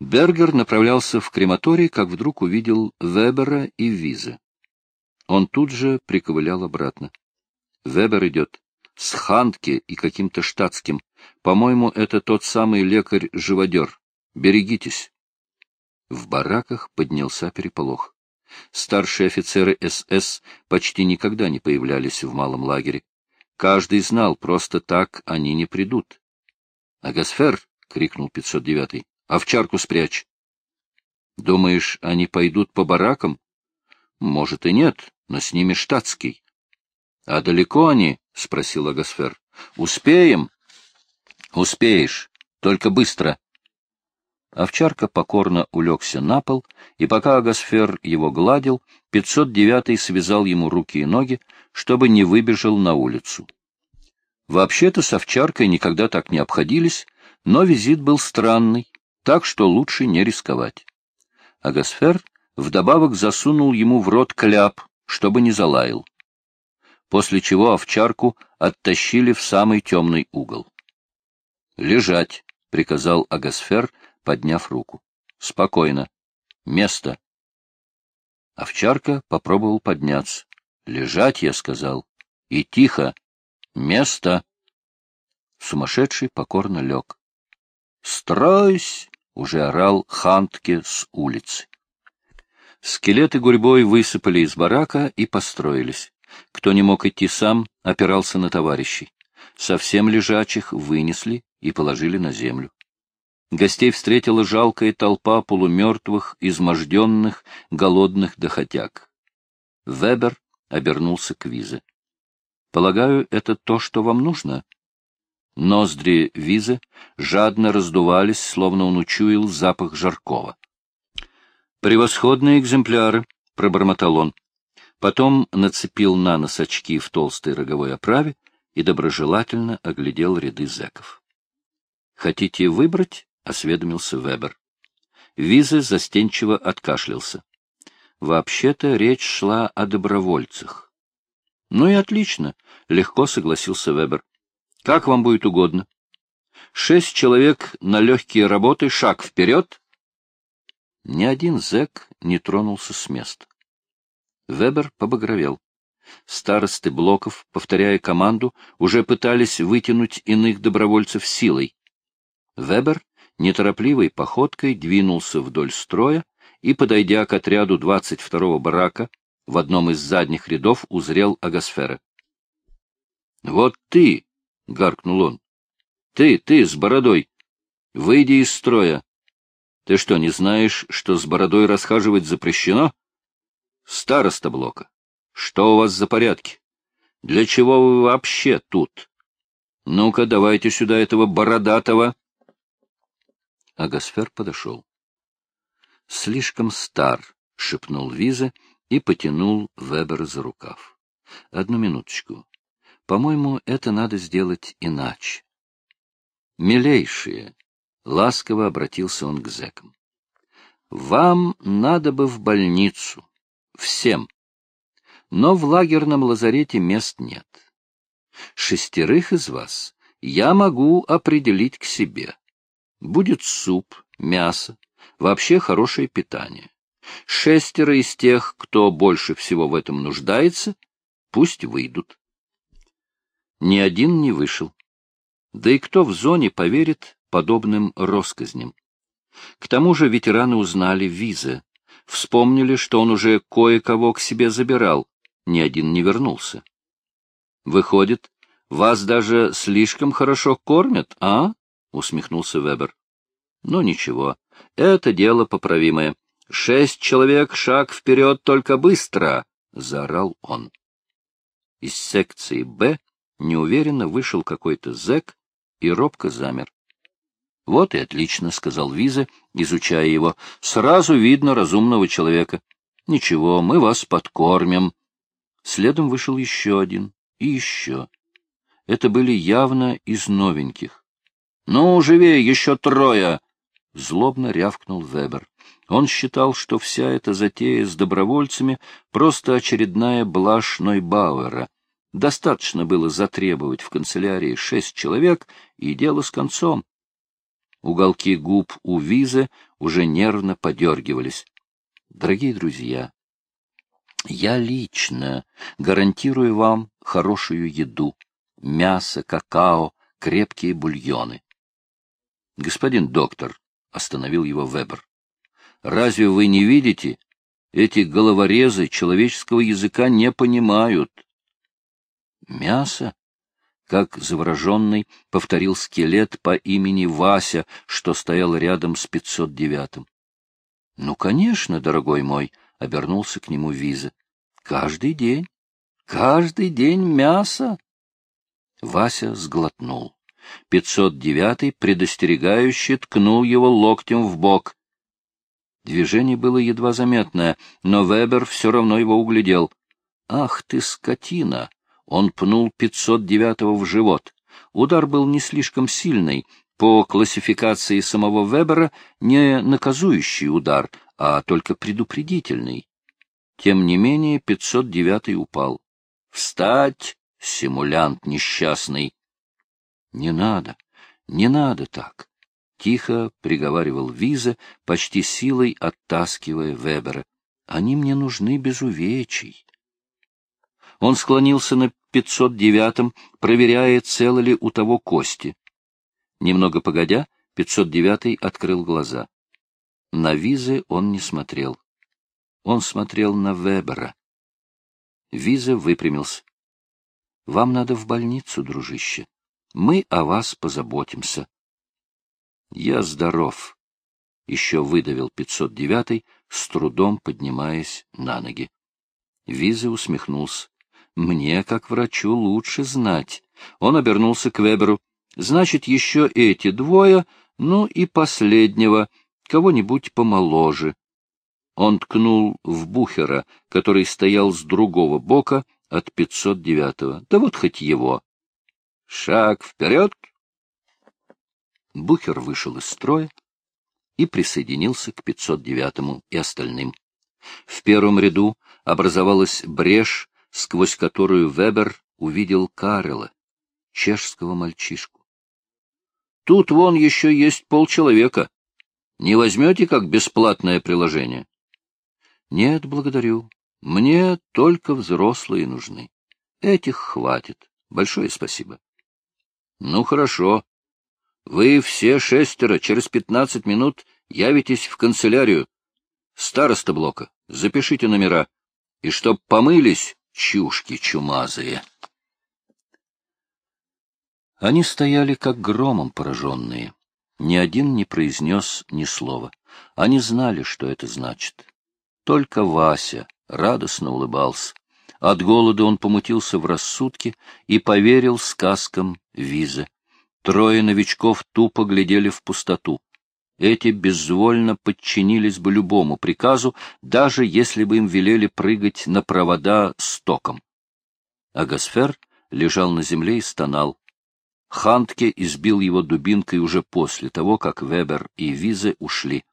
Бергер направлялся в крематорий, как вдруг увидел Вебера и Виза. Он тут же приковылял обратно. Вебер идет. С Хантке и каким-то штатским. По-моему, это тот самый лекарь-живодер. Берегитесь. В бараках поднялся переполох. Старшие офицеры СС почти никогда не появлялись в малом лагере. Каждый знал, просто так они не придут. — Агасфер! — крикнул 509-й. — Овчарку спрячь! — Думаешь, они пойдут по баракам? — Может и нет, но с ними штатский. — А далеко они? — спросил Агасфер. — Успеем? — Успеешь, только быстро. Овчарка покорно улегся на пол, и пока Агасфер его гладил, 509-й связал ему руки и ноги, чтобы не выбежал на улицу. Вообще-то с овчаркой никогда так не обходились, но визит был странный, так что лучше не рисковать. Агасфер вдобавок засунул ему в рот кляп, чтобы не залаял. После чего овчарку оттащили в самый темный угол. «Лежать!» — приказал Агасфер, подняв руку. «Спокойно. Место!» Овчарка попробовал подняться. «Лежать!» — я сказал. «И тихо! Место!» Сумасшедший покорно лег. «Стройсь!» — уже орал Хантке с улицы. Скелеты гурьбой высыпали из барака и построились. Кто не мог идти сам, опирался на товарищей. Совсем лежачих вынесли и положили на землю. Гостей встретила жалкая толпа полумертвых, изможденных, голодных доходяг. Вебер обернулся к Визе. — Полагаю, это то, что вам нужно? Ноздри Визы жадно раздувались, словно он учуял запах жаркого. «Превосходные экземпляры», — пробормотал он. Потом нацепил на нос очки в толстой роговой оправе и доброжелательно оглядел ряды зэков. «Хотите выбрать?» — осведомился Вебер. Виза застенчиво откашлялся. «Вообще-то речь шла о добровольцах». «Ну и отлично», — легко согласился Вебер. «Как вам будет угодно. Шесть человек на легкие работы, шаг вперед, ни один зэк не тронулся с места. Вебер побагровел. Старосты блоков, повторяя команду, уже пытались вытянуть иных добровольцев силой. Вебер неторопливой походкой двинулся вдоль строя и, подойдя к отряду 22-го барака, в одном из задних рядов узрел Агасфера. — Вот ты! — гаркнул он. — Ты, ты, с бородой! Выйди из строя! Ты что, не знаешь, что с бородой расхаживать запрещено? Староста блока. Что у вас за порядки? Для чего вы вообще тут? Ну-ка, давайте сюда этого бородатого. Агасфер подошел. Слишком стар, — шепнул Виза и потянул Вебера за рукав. Одну минуточку. По-моему, это надо сделать иначе. Милейшие, Ласково обратился он к зэкам. «Вам надо бы в больницу. Всем. Но в лагерном лазарете мест нет. Шестерых из вас я могу определить к себе. Будет суп, мясо, вообще хорошее питание. Шестеро из тех, кто больше всего в этом нуждается, пусть выйдут. Ни один не вышел. Да и кто в зоне поверит подобным россказням. К тому же ветераны узнали визы, вспомнили, что он уже кое-кого к себе забирал, ни один не вернулся. Выходит, вас даже слишком хорошо кормят, а? — усмехнулся Вебер. — Ну, ничего, это дело поправимое. Шесть человек, шаг вперед, только быстро! — заорал он. Из секции «Б» неуверенно вышел какой-то зэк и робко замер. — Вот и отлично, — сказал Виза, изучая его. — Сразу видно разумного человека. — Ничего, мы вас подкормим. Следом вышел еще один и еще. Это были явно из новеньких. — Ну, живее, еще трое! — злобно рявкнул Вебер. Он считал, что вся эта затея с добровольцами — просто очередная блажь Нойбауэра. Достаточно было затребовать в канцелярии шесть человек, и дело с концом. Уголки губ у Визы уже нервно подергивались. Дорогие друзья, я лично гарантирую вам хорошую еду, мясо, какао, крепкие бульоны. Господин доктор, — остановил его Вебер, — разве вы не видите, эти головорезы человеческого языка не понимают. Мясо? Как завороженный повторил скелет по имени Вася, что стоял рядом с 509-м. — Ну, конечно, дорогой мой, — обернулся к нему Виза. — Каждый день. Каждый день мясо. Вася сглотнул. 509-й предостерегающе ткнул его локтем в бок. Движение было едва заметное, но Вебер все равно его углядел. «Ах ты, скотина!» Он пнул 509-го в живот. Удар был не слишком сильный. По классификации самого Вебера не наказующий удар, а только предупредительный. Тем не менее 509-й упал. «Встать, симулянт несчастный!» «Не надо, не надо так!» — тихо приговаривал Виза, почти силой оттаскивая Вебера. «Они мне нужны без увечий». Он склонился на 509-м, проверяя, целы ли у того кости. Немного погодя, 509-й открыл глаза. На Визы он не смотрел. Он смотрел на Вебера. Виза выпрямился. — Вам надо в больницу, дружище. Мы о вас позаботимся. — Я здоров, — еще выдавил 509-й, с трудом поднимаясь на ноги. Виза усмехнулся. — Мне, как врачу, лучше знать. Он обернулся к Веберу. — Значит, еще эти двое, ну и последнего, кого-нибудь помоложе. Он ткнул в Бухера, который стоял с другого бока от 509-го. Да вот хоть его. Шаг вперед! Бухер вышел из строя и присоединился к 509-му и остальным. В первом ряду образовалась брешь, сквозь которую Вебер увидел Карела, чешского мальчишку. — Тут вон еще есть полчеловека. Не возьмете как бесплатное приложение? — Нет, благодарю. Мне только взрослые нужны. Этих хватит. Большое спасибо. Ну, хорошо. Вы все шестеро через пятнадцать минут явитесь в канцелярию. Староста блока, запишите номера. И чтоб помылись, чушки чумазые. Они стояли как громом пораженные. Ни один не произнес ни слова. Они знали, что это значит. Только Вася радостно улыбался. От голода он помутился в рассудке и поверил сказкам Визы. Трое новичков тупо глядели в пустоту. Эти безвольно подчинились бы любому приказу, даже если бы им велели прыгать на провода с током. Агасфер лежал на земле и стонал. Хантке избил его дубинкой уже после того, как Вебер и Визе ушли.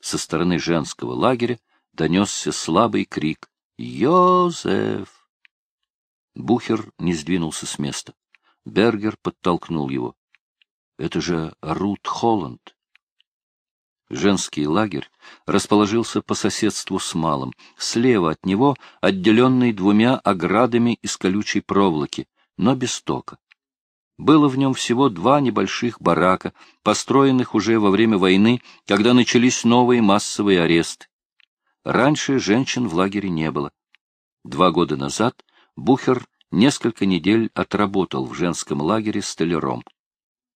Со стороны женского лагеря донесся слабый крик «Йозеф!». Бухер не сдвинулся с места. Бергер подтолкнул его. «Это же Рут Холланд!» Женский лагерь расположился по соседству с малым, слева от него отделенный двумя оградами из колючей проволоки, но без тока. Было в нем всего два небольших барака, построенных уже во время войны, когда начались новые массовые аресты. Раньше женщин в лагере не было. Два года назад Бухер несколько недель отработал в женском лагере столяром.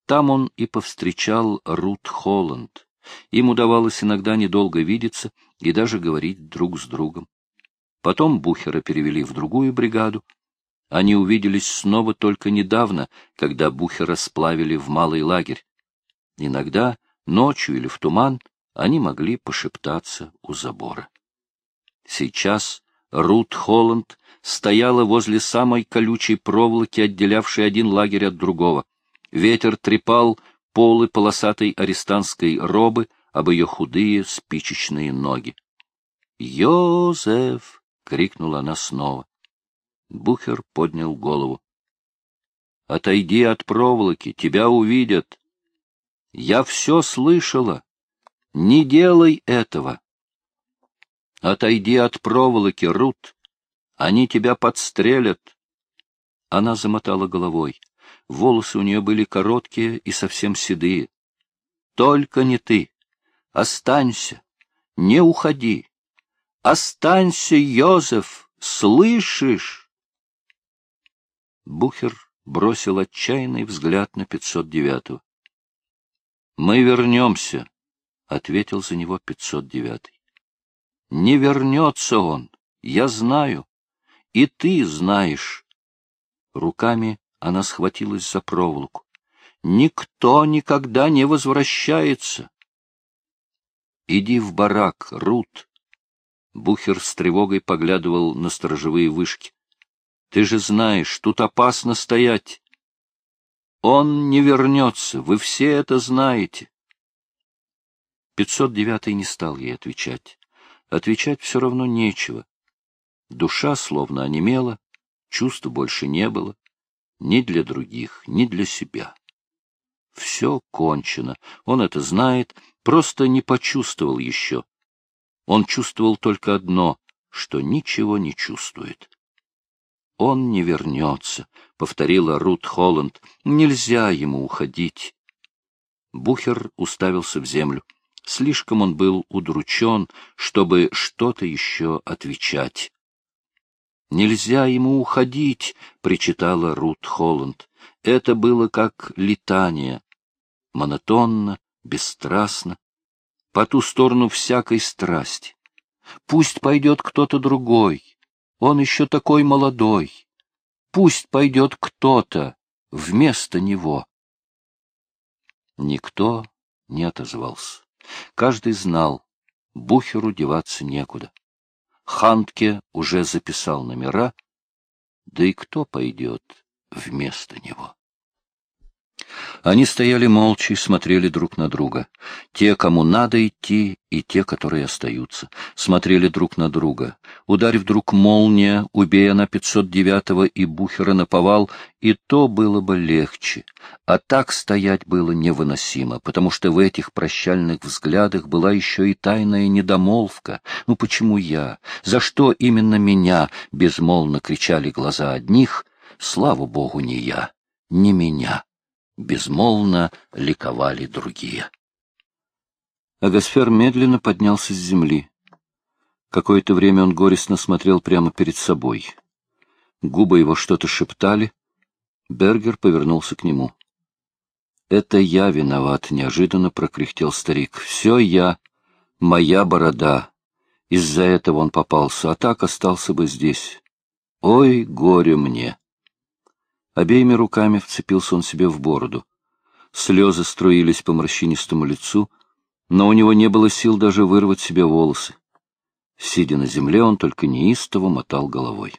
Там он и повстречал Рут Холланд. Им удавалось иногда недолго видеться и даже говорить друг с другом. Потом Бухера перевели в другую бригаду. Они увиделись снова только недавно, когда Бухера сплавили в малый лагерь. Иногда, ночью или в туман, они могли пошептаться у забора. Сейчас Рут Холланд стояла возле самой колючей проволоки, отделявшей один лагерь от другого. Ветер трепал полы полосатой арестантской робы об ее худые спичечные ноги. «Йозеф!» — крикнула она снова. Бухер поднял голову. «Отойди от проволоки, тебя увидят!» Я все слышала. Не делай этого. Отойди от проволоки, Рут. Они тебя подстрелят. Она замотала головой. Волосы у нее были короткие и совсем седые. Только не ты. Останься. Не уходи. Останься, Йозеф, слышишь? Бухер бросил отчаянный взгляд на 509-го. — Мы вернемся, — ответил за него 509-й. — Не вернется он, я знаю, и ты знаешь. Руками она схватилась за проволоку. Никто никогда не возвращается. Иди в барак, Рут. Бухер с тревогой поглядывал на сторожевые вышки. Ты же знаешь, тут опасно стоять. Он не вернется, вы все это знаете. 509 не стал ей отвечать. Отвечать все равно нечего. Душа словно онемела, чувств больше не было, ни для других, ни для себя. Все кончено, он это знает, просто не почувствовал еще. Он чувствовал только одно, что ничего не чувствует. «Он не вернется», — повторила Рут Холланд. «Нельзя ему уходить». Бухер уставился в землю. Слишком он был удручен, чтобы что-то еще отвечать. «Нельзя ему уходить», — причитала Рут Холланд. Это было как летание, монотонно, бесстрастно, по ту сторону всякой страсти. Пусть пойдет кто-то другой, он еще такой молодой. Пусть пойдет кто-то вместо него. Никто не отозвался. Каждый знал, Бухеру деваться некуда. Хантке уже записал номера, да и кто пойдет вместо него? Они стояли молча и смотрели друг на друга. Те, кому надо идти, и те, которые остаются. Смотрели друг на друга. Ударив вдруг молния, убея на 509-го и Бухера наповал, и то было бы легче. А так стоять было невыносимо, потому что в этих прощальных взглядах была еще и тайная недомолвка. «Ну почему я? За что именно меня?» — безмолвно кричали глаза одних. «Слава Богу, не я, не меня!» Безмолвно ликовали другие. Агасфер медленно поднялся с земли. Какое-то время он горестно смотрел прямо перед собой. Губы его что-то шептали. Бергер повернулся к нему. — Это я виноват, — неожиданно прокряхтел старик. — Все я, моя борода. Из-за этого он попался, а так остался бы здесь. Ой, горе мне! Обеими руками вцепился он себе в бороду. Слезы струились по морщинистому лицу, но у него не было сил даже вырвать себе волосы. Сидя на земле, он только неистово мотал головой.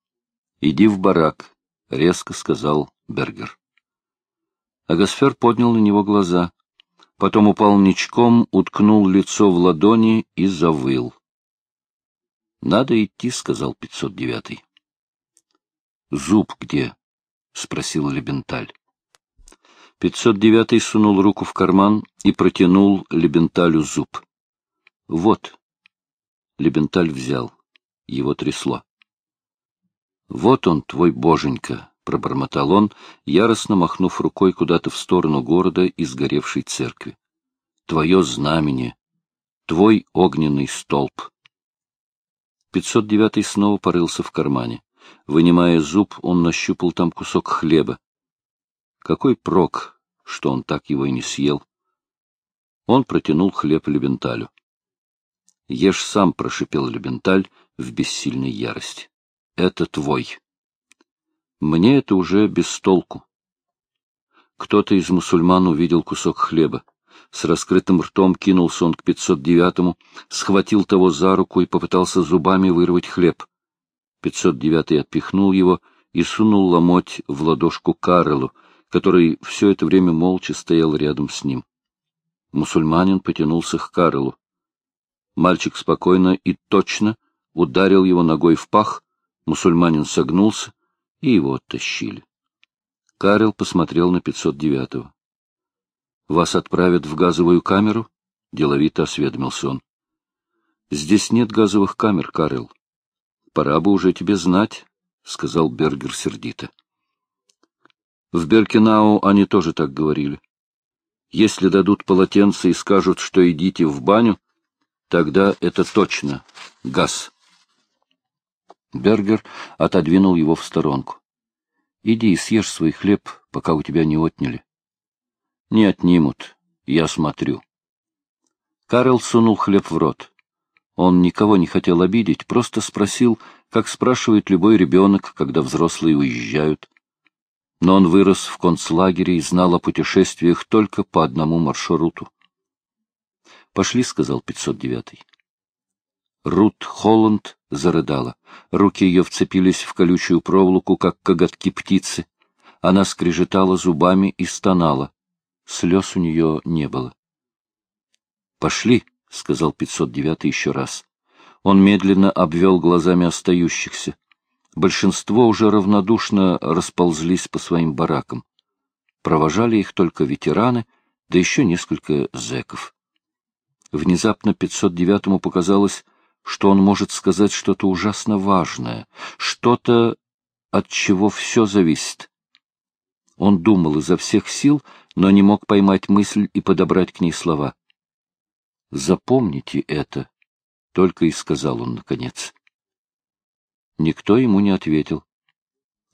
— Иди в барак, — резко сказал Бергер. Агасфер поднял на него глаза, потом упал ничком, уткнул лицо в ладони и завыл. — Надо идти, — сказал 509-й. — Зуб где? — спросил Лебенталь. Пятьсот девятый сунул руку в карман и протянул Лебенталю зуб. — Вот. Лебенталь взял. Его трясло. — Вот он, твой боженька, — пробормотал он, яростно махнув рукой куда-то в сторону города и сгоревшей церкви. — Твое знамение, твой огненный столб. Пятьсот девятый снова порылся в кармане. Вынимая зуб, он нащупал там кусок хлеба. Какой прок, что он так его и не съел? Он протянул хлеб Лебенталю. — Ешь сам, — прошипел Лебенталь в бессильной ярости. — Это твой. Мне это уже без толку. Кто-то из мусульман увидел кусок хлеба. С раскрытым ртом кинулся он к 509-му, схватил того за руку и попытался зубами вырвать хлеб. 509-й отпихнул его и сунул ломоть в ладошку Карелу, который все это время молча стоял рядом с ним. Мусульманин потянулся к Карелу. Мальчик спокойно и точно ударил его ногой в пах, мусульманин согнулся, и его оттащили. Карел посмотрел на 509-го. Вас отправят в газовую камеру? — деловито осведомился он. — Здесь нет газовых камер, Карл. Пора бы уже тебе знать, — сказал Бергер сердито. В Беркинау они тоже так говорили. Если дадут полотенце и скажут, что идите в баню, тогда это точно газ. Бергер отодвинул его в сторонку. — Иди и съешь свой хлеб, пока у тебя не отняли. — Не отнимут, я смотрю. Карл сунул хлеб в рот. Он никого не хотел обидеть, просто спросил, как спрашивает любой ребенок, когда взрослые уезжают. Но он вырос в концлагере и знал о путешествиях только по одному маршруту. «Пошли», — сказал 509-й. Рут Холланд зарыдала. Руки ее вцепились в колючую проволоку, как коготки птицы. Она скрежетала зубами и стонала. Слез у нее не было. «Пошли», — сказал 509 еще раз. Он медленно обвел глазами остающихся. Большинство уже равнодушно расползлись по своим баракам. Провожали их только ветераны, да еще несколько зэков. Внезапно 509-му показалось, что он может сказать что-то ужасно важное, что-то, от чего все зависит. Он думал изо всех сил, но не мог поймать мысль и подобрать к ней слова. «Запомните это», — только и сказал он наконец. Никто ему не ответил.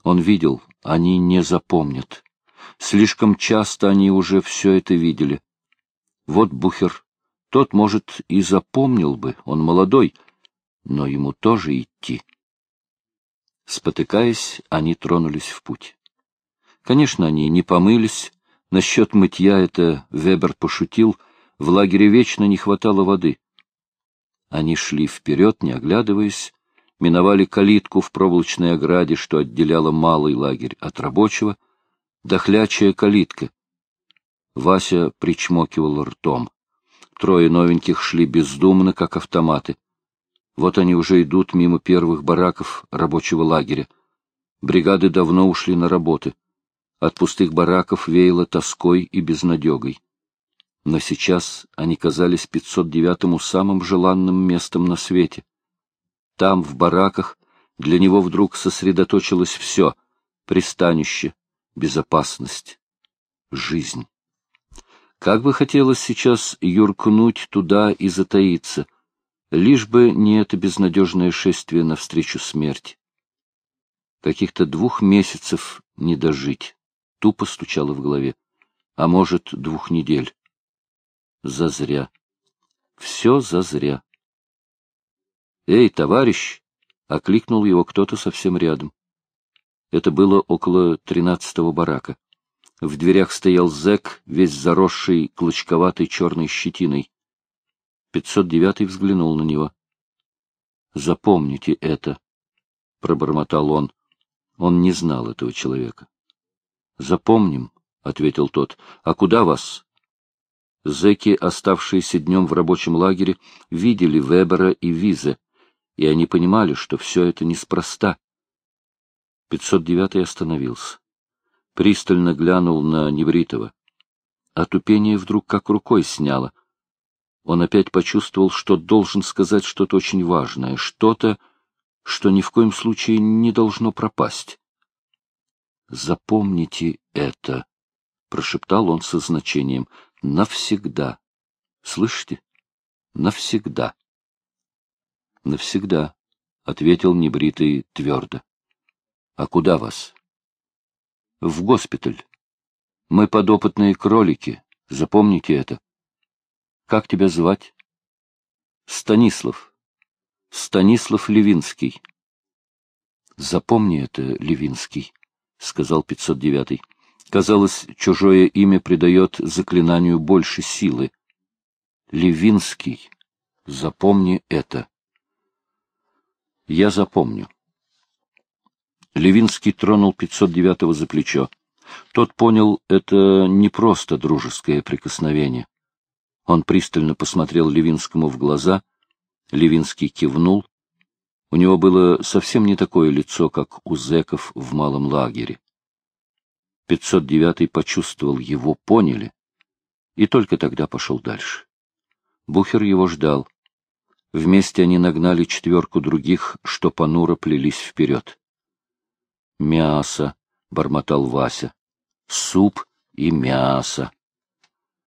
Он видел, они не запомнят. Слишком часто они уже все это видели. Вот Бухер тот, может, и запомнил бы, он молодой, но ему тоже идти. Спотыкаясь, они тронулись в путь. Конечно, они не помылись. Насчет мытья это Вебер пошутил. В лагере вечно не хватало воды. Они шли вперед, не оглядываясь, миновали калитку в проволочной ограде, что отделяла малый лагерь от рабочего, дохлячая калитка. Вася причмокивал ртом. Трое новеньких шли бездумно, как автоматы. Вот они уже идут мимо первых бараков рабочего лагеря. Бригады давно ушли на работы. От пустых бараков веяло тоской и безнадегой. Но сейчас они казались 509-му самым желанным местом на свете. Там, в бараках, для него вдруг сосредоточилось все — пристанище, безопасность, жизнь. Как бы хотелось сейчас юркнуть туда и затаиться, лишь бы не это безнадежное шествие навстречу смерти. Каких-то двух месяцев не дожить, тупо стучало в голове, а может, двух недель. Зазря. Все зазря. «Эй, товарищ!» — окликнул его кто-то совсем рядом. Это было около тринадцатого барака. В дверях стоял зэк, весь заросший клочковатой черной щетиной. Пятьсот девятый взглянул на него. — Запомните это, — пробормотал он. Он не знал этого человека. — Запомним, — ответил тот. — А куда вас? Зэки, оставшиеся днем в рабочем лагере, видели Вебера и Визе, и они понимали, что все это неспроста. Пятьсот девятый остановился пристально глянул на Невритова. Отупение вдруг как рукой сняло. Он опять почувствовал, что должен сказать что-то очень важное, что-то, что ни в коем случае не должно пропасть. «Запомните это», — прошептал он со значением, — «навсегда». Слышите? Навсегда. Навсегда, — ответил небритый твердо. — А куда вас? в госпиталь. Мы подопытные кролики, запомните это. Как тебя звать? Станислав. Станислав Левинский. Запомни это, Левинский, — сказал 509-й. Казалось, чужое имя придает заклинанию больше силы. Левинский, запомни это. Я запомню. Левинский тронул 509-го за плечо. Тот понял, это не просто дружеское прикосновение. Он пристально посмотрел Левинскому в глаза. Левинский кивнул. У него было совсем не такое лицо, как у зэков в малом лагере. 509-й почувствовал, его поняли. и только тогда пошел дальше. Бухер его ждал. Вместе они нагнали четверку других, что понуро плелись вперед. «Мясо», — бормотал Вася, — «суп и мясо».